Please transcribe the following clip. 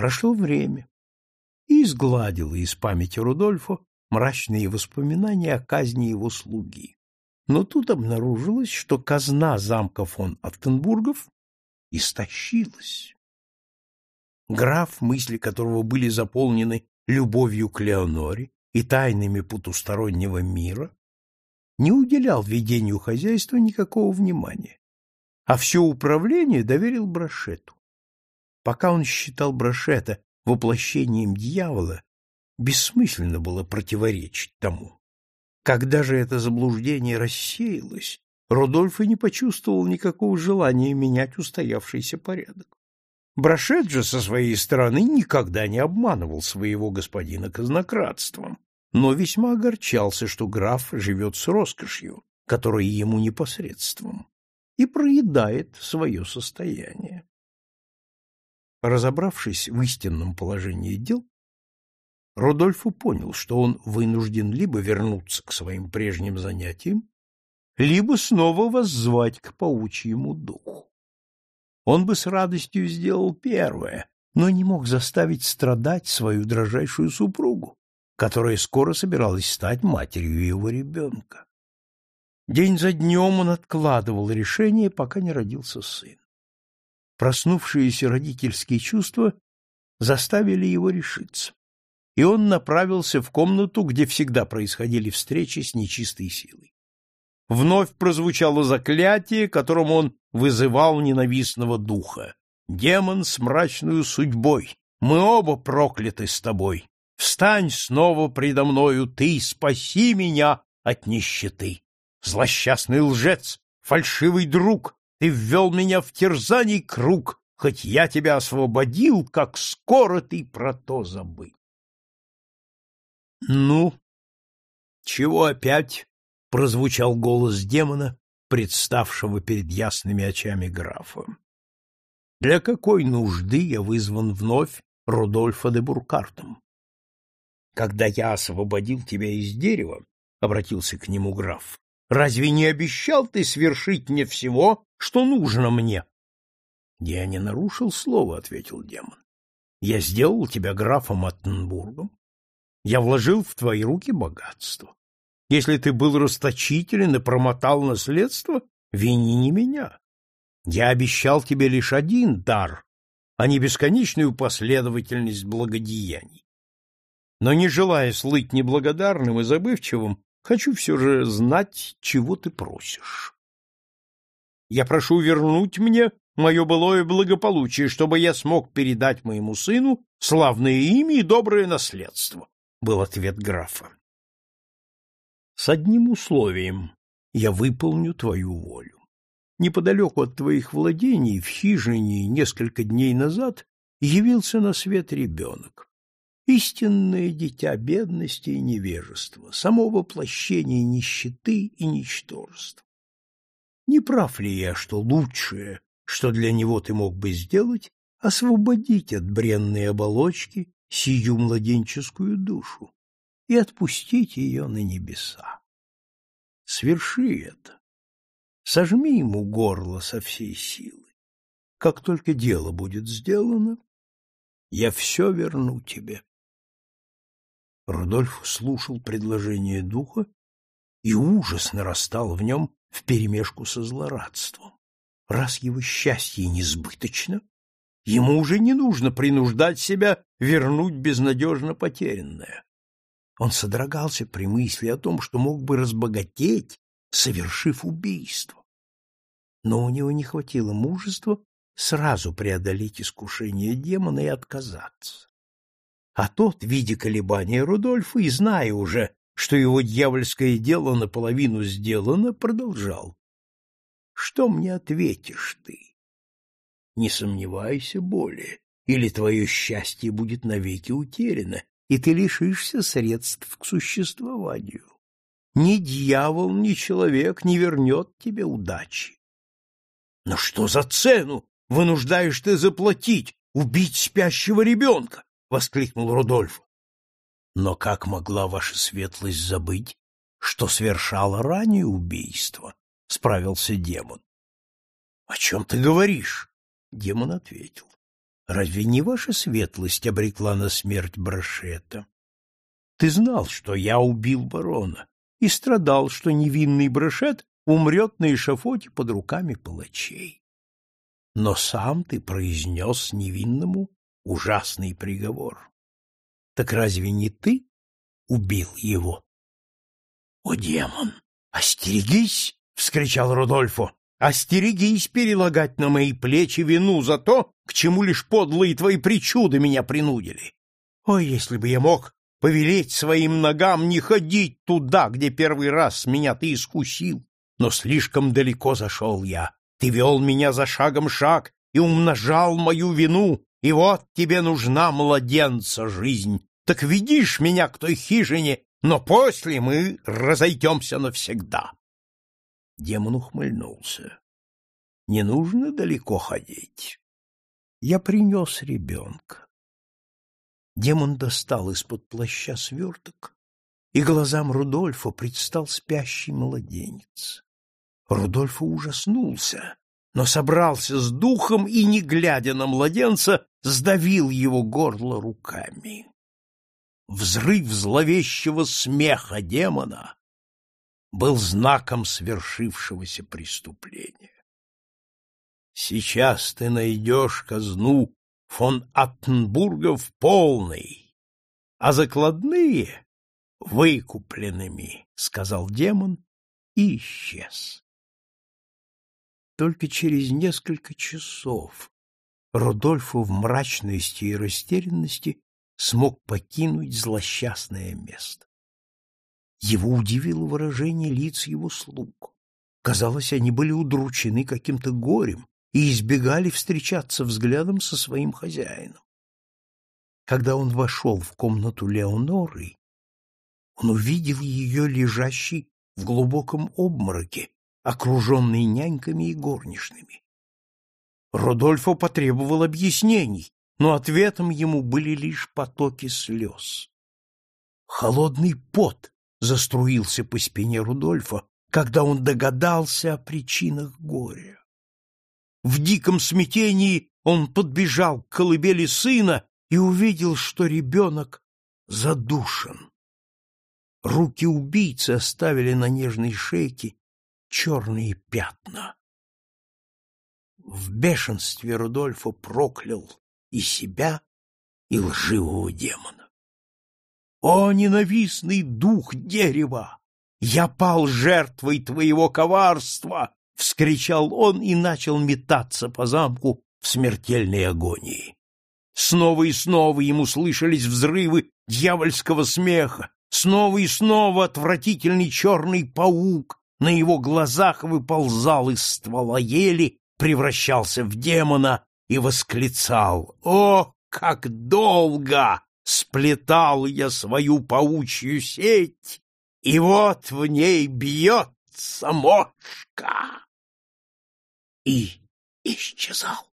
Прошло время, и изгладило из памяти Рудольфа мрачные воспоминания о казни его слуги. Но тут обнаружилось, что казна замка фон Оттенбургов истощилась. Граф, мысли которого были заполнены любовью к Леоноре и тайнами потустороннего мира, не уделял ведению хозяйства никакого внимания, а все управление доверил Брашету. Пока он считал Брашета воплощением дьявола, бессмысленно было противоречить тому. Когда же это заблуждение рассеялось, Рудольф и не почувствовал никакого желания менять устоявшийся порядок. Брашет же со своей стороны никогда не обманывал своего господина казнократством, но весьма огорчался, что граф живет с роскошью, которая ему непосредством, и проедает свое состояние. Разобравшись в истинном положении дел, Рудольфу понял, что он вынужден либо вернуться к своим прежним занятиям, либо снова воззвать к паучьему духу. Он бы с радостью сделал первое, но не мог заставить страдать свою дрожайшую супругу, которая скоро собиралась стать матерью его ребенка. День за днем он откладывал решение, пока не родился сын. Проснувшиеся родительские чувства заставили его решиться, и он направился в комнату, где всегда происходили встречи с нечистой силой. Вновь прозвучало заклятие, которым он вызывал ненавистного духа. «Демон с мрачной судьбой, мы оба прокляты с тобой. Встань снова предо мною ты, спаси меня от нищеты. Злосчастный лжец, фальшивый друг, ты ввел меня в терзаний круг, хоть я тебя освободил, как скоро ты про то забыл. Ну, чего опять? прозвучал голос демона, представшего перед ясными очами графа. Для какой нужды я вызван вновь Рудольфа де Буркартом? Когда я освободил тебя из дерева, обратился к нему граф, разве не обещал ты свершить мне всего, что нужно мне? Я не нарушил слова, ответил демон. Я сделал тебя графом Аттенбургом. Я вложил в твои руки богатство. Если ты был расточителен и промотал наследство, вини не меня. Я обещал тебе лишь один дар, а не бесконечную последовательность благодеяний. Но не желая слыть неблагодарным и забывчивым, хочу все же знать, чего ты просишь. Я прошу вернуть мне мое былое благополучие, чтобы я смог передать моему сыну славное имя и доброе наследство, — был ответ графа. С одним условием я выполню твою волю. Неподалеку от твоих владений, в хижине несколько дней назад, явился на свет ребенок. Истинное дитя бедности и невежества, само воплощение нищеты и ничтожества. Не прав ли я, что лучшее, что для него ты мог бы сделать, освободить от бренной оболочки сию младенческую душу и отпустить ее на небеса? Сверши это. Сожми ему горло со всей силы. Как только дело будет сделано, я все верну тебе. Рудольф слушал предложение духа, и ужас нарастал в нем вперемешку со злорадством. Раз его счастье несбыточно, ему уже не нужно принуждать себя вернуть безнадежно потерянное. Он содрогался при мысли о том, что мог бы разбогатеть, совершив убийство. Но у него не хватило мужества сразу преодолеть искушение демона и отказаться. А тот, видя колебания Рудольфа и зная уже, что его дьявольское дело наполовину сделано, продолжал. Что мне ответишь ты? Не сомневайся более, или твое счастье будет навеки утеряно, и ты лишишься средств к существованию. Ни дьявол, ни человек не вернет тебе удачи. Но что за цену вынуждаешь ты заплатить, убить спящего ребенка? — воскликнул Рудольф. Но как могла ваша светлость забыть, что совершала ранее убийство? — справился демон. — О чем ты говоришь? — демон ответил. — Разве не ваша светлость обрекла на смерть Брашета? Ты знал, что я убил барона, и страдал, что невинный Брашет умрет на эшафоте под руками палачей. Но сам ты произнес невинному ужасный приговор. Так разве не ты убил его? — О, демон! Остерегись! — вскричал Рудольфо. — Остерегись перелагать на мои плечи вину за то, к чему лишь подлые твои причуды меня принудили. Ой, если бы я мог повелеть своим ногам не ходить туда, где первый раз меня ты искусил, но слишком далеко зашел я. Ты вел меня за шагом шаг и умножал мою вину, и вот тебе нужна младенца жизнь. Так ведишь меня к той хижине, но после мы разойдемся навсегда. Демон ухмыльнулся. Не нужно далеко ходить. Я принес ребенка. Демон достал из-под плаща сверток, и глазам Рудольфа предстал спящий младенец. Рудольф ужаснулся, но собрался с духом и, не глядя на младенца, сдавил его горло руками. Взрыв зловещего смеха демона был знаком свершившегося преступления. Сейчас ты найдешь казну фон Аттенбурга в полной, а закладные — выкупленными, — сказал демон и исчез. Только через несколько часов Рудольфу в мрачности и растерянности смог покинуть злосчастное место. Его удивило выражение лиц его слуг. Казалось, они были удручены каким-то горем и избегали встречаться взглядом со своим хозяином. Когда он вошел в комнату Леоноры, он увидел ее лежащей в глубоком обмороке окруженный няньками и горничными. Родольфо потребовал объяснений, но ответом ему были лишь потоки слез. Холодный пот заструился по спине Рудольфа, когда он догадался о причинах горя. В диком смятении он подбежал к колыбели сына и увидел, что ребенок задушен. Руки убийцы оставили на нежной шейке черные пятна. В бешенстве Рудольфо проклял и себя, и лживого демона. О, ненавистный дух дерева! Я пал жертвой твоего коварства! — вскричал он и начал метаться по замку в смертельной агонии. Снова и снова ему слышались взрывы дьявольского смеха, снова и снова отвратительный черный паук на его глазах выползал из ствола ели, превращался в демона и восклицал «О, как долго сплетал я свою паучью сеть, и вот в ней бьется мошка!» И исчезал.